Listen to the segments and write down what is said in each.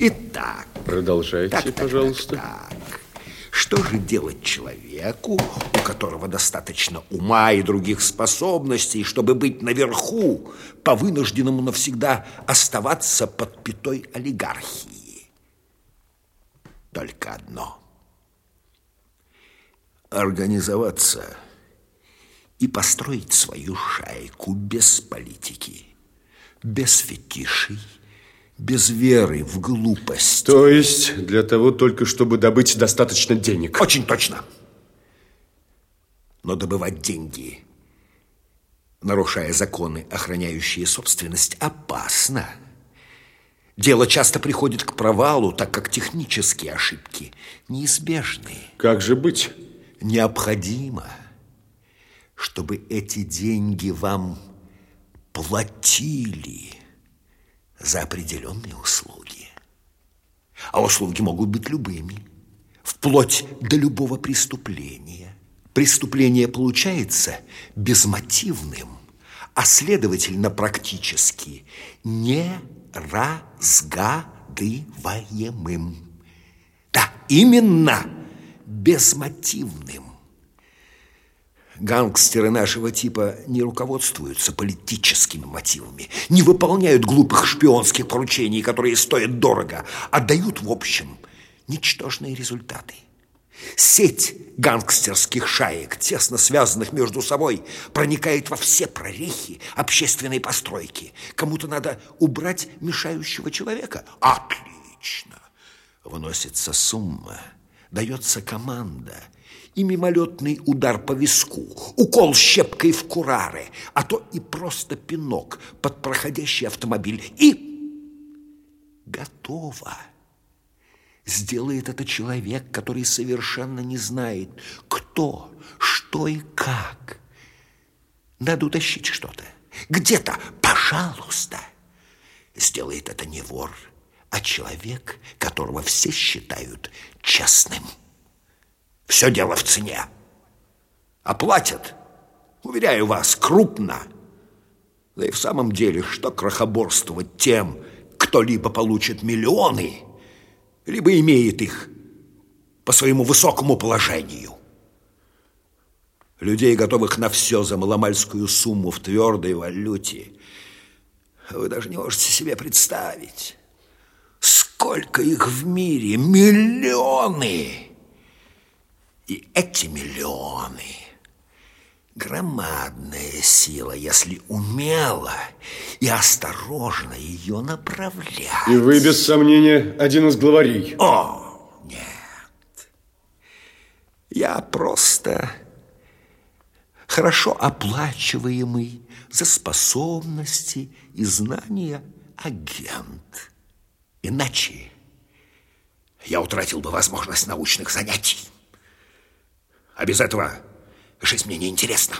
Итак. Продолжайте, так, так, пожалуйста. Так, так. Что же делать человеку, у которого достаточно ума и других способностей, чтобы быть наверху, по вынужденному навсегда оставаться под пятой олигархии? Только одно. Организоваться и построить свою шайку без политики, без фетишей, без веры в глупость. То есть для того только, чтобы добыть достаточно денег? Очень точно. Но добывать деньги, нарушая законы, охраняющие собственность, опасно. Дело часто приходит к провалу, так как технические ошибки неизбежны. Как же быть? Необходимо, чтобы эти деньги вам платили за определенные услуги. А услуги могут быть любыми, вплоть до любого преступления. Преступление получается безмотивным, а следовательно практически неразгадываемым. Да, именно безмотивным. Гангстеры нашего типа не руководствуются политическими мотивами, не выполняют глупых шпионских поручений, которые стоят дорого, а дают, в общем, ничтожные результаты. Сеть гангстерских шаек, тесно связанных между собой, проникает во все прорехи общественной постройки. Кому-то надо убрать мешающего человека. Отлично! Выносится сумма, дается команда – и мимолетный удар по виску, укол щепкой в курары, а то и просто пинок под проходящий автомобиль. И готово. Сделает это человек, который совершенно не знает, кто, что и как. Надо утащить что-то. Где-то, пожалуйста. Сделает это не вор, а человек, которого все считают честным. Все дело в цене. Оплатят, уверяю вас, крупно. Да и в самом деле, что крохоборствовать тем, кто либо получит миллионы, либо имеет их по своему высокому положению. Людей, готовых на все за маломальскую сумму в твердой валюте, вы даже не можете себе представить. Сколько их в мире? Миллионы! И эти миллионы – громадная сила, если умело и осторожно ее направлять. И вы, без сомнения, один из главарей. О, нет. Я просто хорошо оплачиваемый за способности и знания агент. Иначе я утратил бы возможность научных занятий. А без этого жизнь мне не интересна.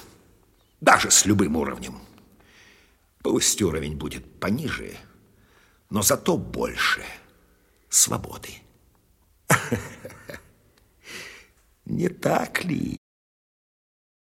Даже с любым уровнем. Пусть уровень будет пониже, но зато больше свободы. Не так ли?